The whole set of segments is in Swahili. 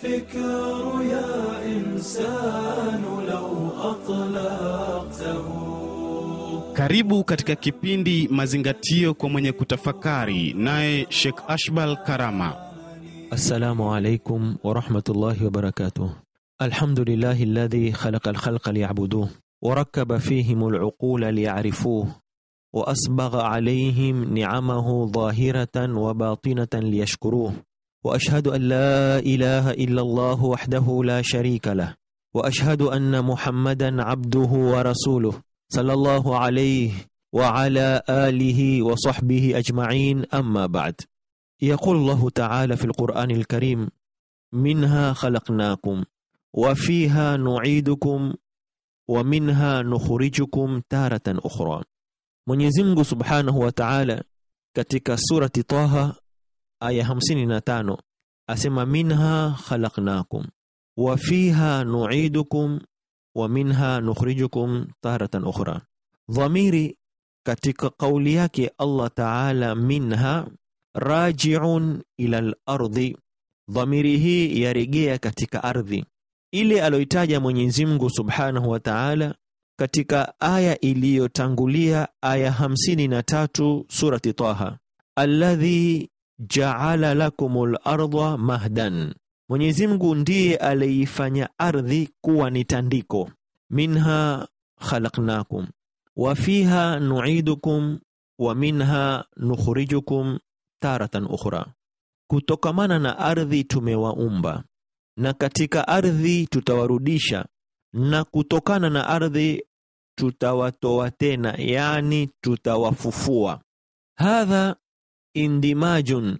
الفكر يا إنسان لو أطلقته Karibu katika kipindi Mazingatio kwa mwenye kutafakari, naye Sheikh Ashbal Karama. السلام عليكم ورحمة الله وبركاته الحمد لله الذي خلق الخلق ليعبدوه وركب فيهم العقول ليعرفوه وأسبغ عليهم نعمه ظاهرة وباطنة ليشكروه وأشهد أن لا إله إلا الله وحده لا شريك له وأشهد أن محمدا عبده ورسوله صلى الله عليه وعلى آله وصحبه أجمعين أما بعد. يقول الله تعالى في القرآن الكريم منها خلقناكم وفيها نعيدكم ومنها نخرجكم تارة أخرى. Mwenyezi Mungu Subhanahu wa Ta'ala katika surati Taha aya 55 asema minha khalaqnakum wa fiha nu'idukum wa minha nukhrijukum taratan ukhra. Dhamiri katika kauli yake Allah Ta'ala minha raji'un ila al-ardi, dhamiri hii yarejea katika ardhi. Ile aloitaja Mwenyezi Mungu Subhanahu wa Ta'ala katika aya iliyotangulia aya hamsini na tatu surati Taha, alladhi jaala lakumul arda mahdan, Mwenyezi Mungu ndiye aliifanya ardhi kuwa ni tandiko. Minha khalaqnakum. Wa fiha nu'idukum. Wa minha nukhrijukum taratan ukhra, kutokamana na ardhi tumewaumba. Na katika ardhi tutawarudisha. Na kutokana na ardhi tutawatoa tena, yani tutawafufua. Hadha indimajun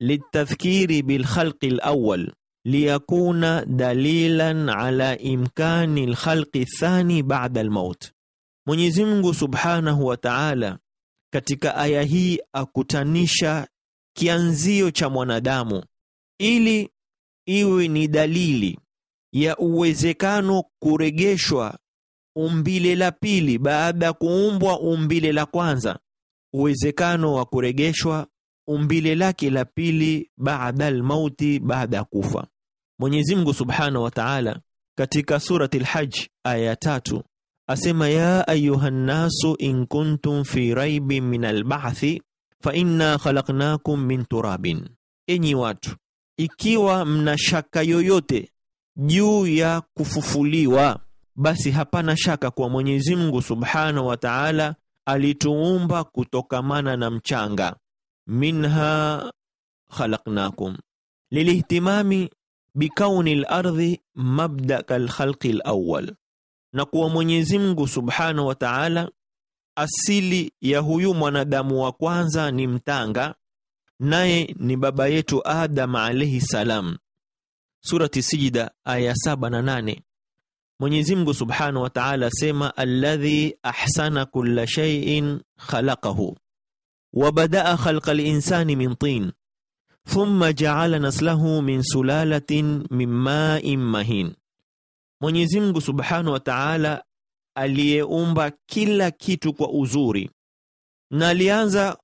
litadhkiri bilkhalqi lawal liyakuna dalilan ala imkani الخلق thani ba'da almaut. Mwenyezi Mungu Subhanahu wa Ta'ala katika aya hii akutanisha kianzio cha mwanadamu ili iwe ni dalili ya uwezekano kuregeshwa umbile la pili baada ya kuumbwa umbile la kwanza, uwezekano wa kuregeshwa umbile lake la pili baada almauti, baada ya kufa. Mwenyezi Mungu Subhanahu wa Ta'ala katika surati al-Hajj aya ya tatu asema ya ayuha nnasu in kuntum fi raibin min alba'thi fa inna khalaqnakum min turabin, enyi watu, ikiwa mna shaka yoyote juu ya kufufuliwa, basi hapana shaka kwa Mwenyezi Mungu Subhanahu wa Ta'ala alituumba kutokamana na mchanga. Minha khalaqnakum. Lilihtimami bikauni lardhi kalkhalqi al-awwal, na kuwa Mwenyezi Mungu Subhanahu wa Ta'ala asili ya huyu mwanadamu wa kwanza ni mtanga, naye ni baba yetu Adam alayhi salam. Surati Sijida aya saba na nane. Mwenyezi Mungu Subhanahu wa Ta'ala asema alladhi ahsana kulla shay'in khalaqahu wa خلق khalqa من طين thumma ja'ala naslahu min sulalatin min ma'in mahin Mwenyezi Mungu Subhanahu wa Ta'ala aliyeumba kila kitu kwa uzuri na alianza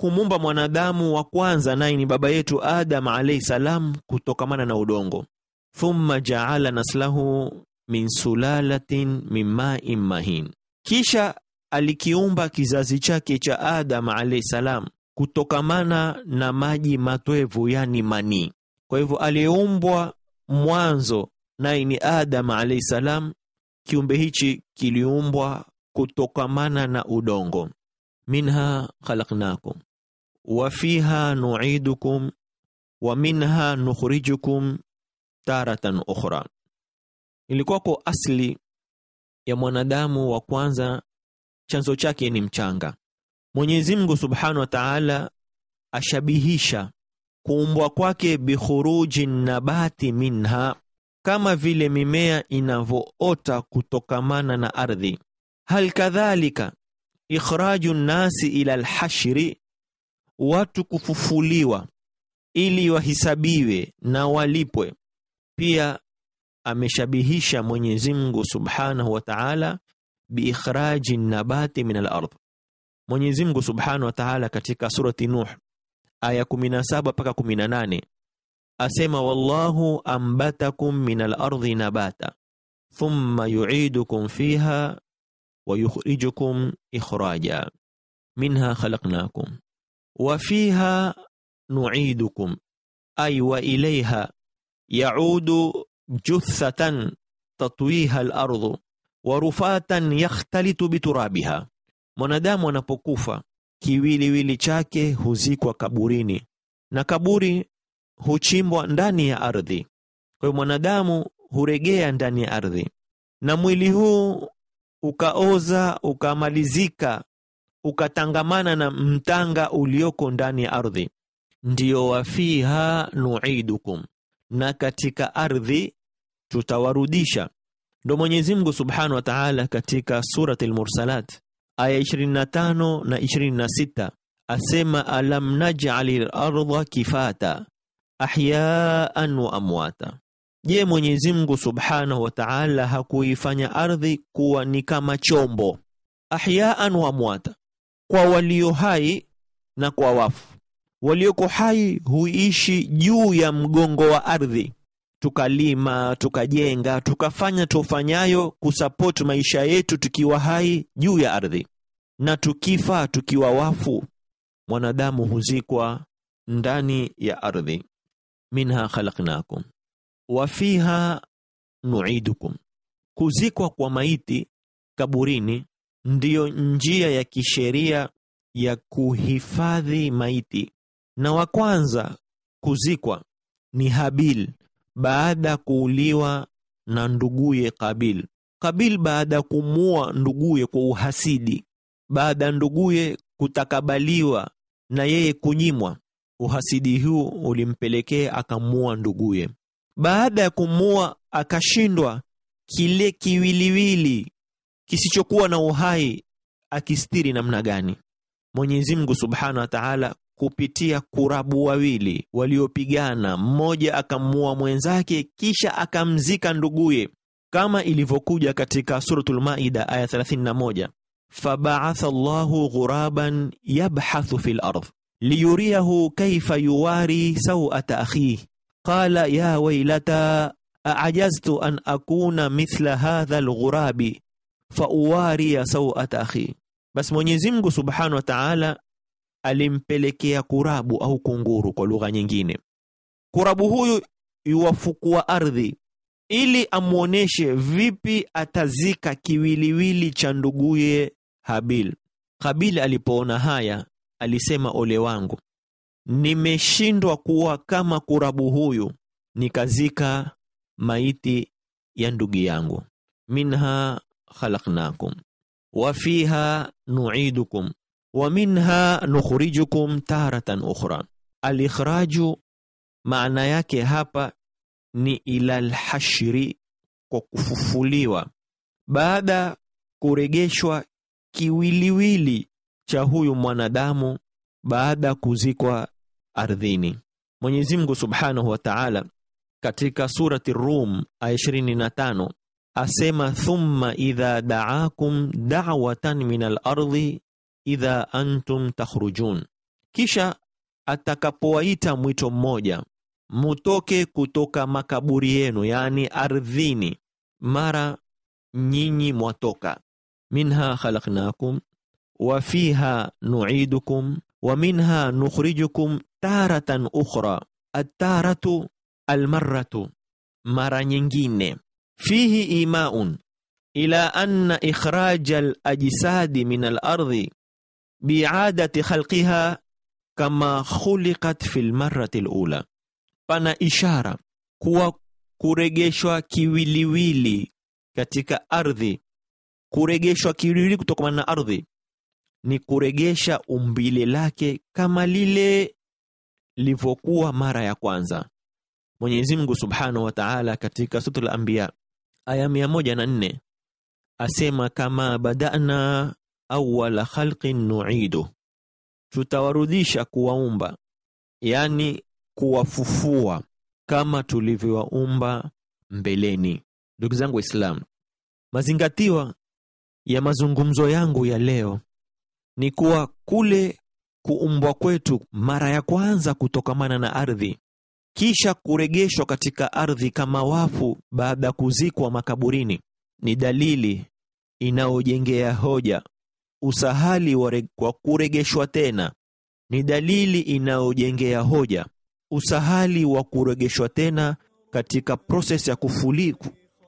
kumumba mwanadamu wa kwanza naye ni baba yetu Adam alayhi salam kutokamana na udongo. Thumma jaala naslahu min sulalatin min ma'in mahin, kisha alikiumba kizazi chake cha Adam alayhi salam kutokamana na maji matwevu, yani mani Kwa hivyo aliyeumbwa mwanzo naye ni Adam alayhi salam. Kiumbe hichi kiliumbwa kutokamana na udongo. Minha khalaqnakum wa fiha nu'idukum wa minha nukhrijukum taratan ukhra. Ilikuwa kwa asli ya mwanadamu wa kwanza, chanzo chake ni mchanga. Mwenyezi Mungu Subhanahu wa Ta'ala ashabihisha kuumbwa kwake bikhuruji nabati minha, kama vile mimea inavyoota kutokamana na ardhi. Hal kadhalika ikhraju nnasi ila alhashri watu kufufuliwa ili wahisabiwe na walipwe. Pia ameshabihisha Mwenyezi Mungu Subhanahu wa Ta'ala biikhraji nabati min al-ardh. Mwenyezi Mungu Subhanahu wa Ta'ala katika surati Nuh aya 17 mpaka 18 asema wallahu ambatakum min al-ardhi nabata thumma yu'idukum fiha wa yukhrijukum ikhraja minha khalaqnakum wa fiha nu'idukum ay wa ilayha ya'udu juthatan tatwiha al-ardhu wa rufatan yakhtalitu biturabiha. Mwanadamu anapokufa kiwiliwili chake huzikwa kaburini na kaburi huchimbwa ndani ya ardhi. Kwa hiyo mwanadamu huregea ndani ya ardhi. Na mwili huu ukaoza ukamalizika ukatangamana na mtanga ulioko ndani ya ardhi. Ndiyo wafiha nuidukum. Na katika ardhi tutawarudisha ndo Mwenyezi Mungu Subhanahu wa Ta'ala katika surati al-Mursalat aya 25 na 26 asema alam naj'ali al-ardha kifata ahyaan wa amwata. Je Mwenyezi Mungu Subhanahu wa Ta'ala hakuifanya ardhi kuwa ni kama chombo ahyaan wa amwata? Kwa walio hai na kwa wafu. Walioko hai huishi juu ya mgongo wa ardhi tukalima tukajenga tukafanya tufanyayo kusapoti maisha yetu tukiwa hai juu ya ardhi. Na tukifa tukiwa wafu mwanadamu huzikwa ndani ya ardhi. Minha khalaqnakum. Wa fiha nuidukum. Kuzikwa kwa maiti kaburini ndiyo njia ya kisheria ya kuhifadhi maiti. Na wa kwanza kuzikwa ni Habil baada kuuliwa na nduguye Kabil. Kabil baada ya kumua nduguye kwa uhasidi, baada ya nduguye kutakabaliwa na yeye kunyimwa, uhasidi huu ulimpelekea akamua nduguye. Baada ya kumua akashindwa, kile kiwiliwili kisichokuwa na uhai akistiri namna gani? Mwenyezi Mungu Subhanahu wa Ta'ala kupitia kurabu wawili waliopigana, mmoja akamuua mwenzake kisha akamzika nduguye, kama ilivyokuja katika Suratul Maida aya 31, fabaatha Allahu ghuraban yabhathu fi ardh liyuriyahu kaifa yuwari sawata akhihi. Qala ya wailata aajaztu an akuna mithla hadha alghurabi fauwariya sawata akhi. Basi Mwenyezi Mungu Subhanahu wa Ta'ala alimpelekea kurabu au kunguru kwa lugha nyingine. Kurabu huyu yuwafukua ardhi ili amwonyeshe vipi atazika kiwiliwili cha nduguye Habil. Habil alipoona haya alisema, ole wangu, nimeshindwa kuwa kama kurabu huyu, nikazika maiti ya ndugu yangu. minha khalaqnakum wa fiha nu'idukum wa minha nukhrijukum taratan ukhra. Alikhraju maana yake hapa ni ila lhashri, kwa kufufuliwa baada kuregeshwa kiwiliwili cha huyu mwanadamu baada kuzikwa ardhini. Mwenyezi Mungu Subhanahu wa Ta'ala katika surati Rum aya 25 asema thumma idha da'akum da'watan min al-ardi idha antum takhrujun, kisha atakapowaita mwito mmoja mutoke kutoka makaburi yenu, yani ardhini, mara nyinyi mwatoka. minha khalaqnakum wa fiha nu'idukum wa minha nukhrijukum taratan ukhra. Ataratu almaratu, mara nyingine. Fihi imaun ila anna ikhraja al-ajsadi min al-ardi bi'adati khalqiha kama khuliqat fil al-marrati al-ula, pana ishara kuwa kuregeshwa kiwiliwili katika ardhi, kuregeshwa kiwiliwili kutokana na ardhi ni kuregesha umbile lake kama lile livyokuwa mara ya kwanza. Mwenyezi Mungu Subhanahu wa Ta'ala katika Suratul Anbiya aya mia moja na nne asema kama badana awwala khalqin nu'idu, tutawarudisha kuwaumba, yani kuwafufua kama tulivyowaumba mbeleni. Ndugu zangu Waislamu, mazingatiwa ya mazungumzo yangu ya leo ni kuwa kule kuumbwa kwetu mara ya kwanza kutokamana na ardhi, kisha kuregeshwa katika ardhi kama wafu baada ya kuzikwa makaburini ni dalili inayojengea hoja usahali wa re- wa kuregeshwa tena. Ni dalili inayojengea hoja. Usahali wa kuregeshwa tena katika proses ya kufuli,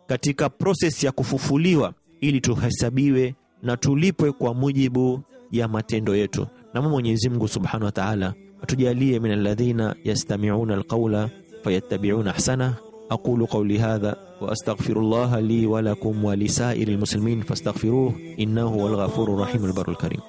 katika proses ya kufufuliwa ili tuhesabiwe na tulipwe kwa mujibu ya matendo yetu. Na Mwenyezi Mungu Subhanahu wa Ta'ala atujalie min alladhina yastami'una alqawla fayattabi'una ahsana أقول قولي هذا وأستغفر الله لي ولكم ولسائر المسلمين فاستغفروه إنه هو الغفور الرحيم البر الكريم.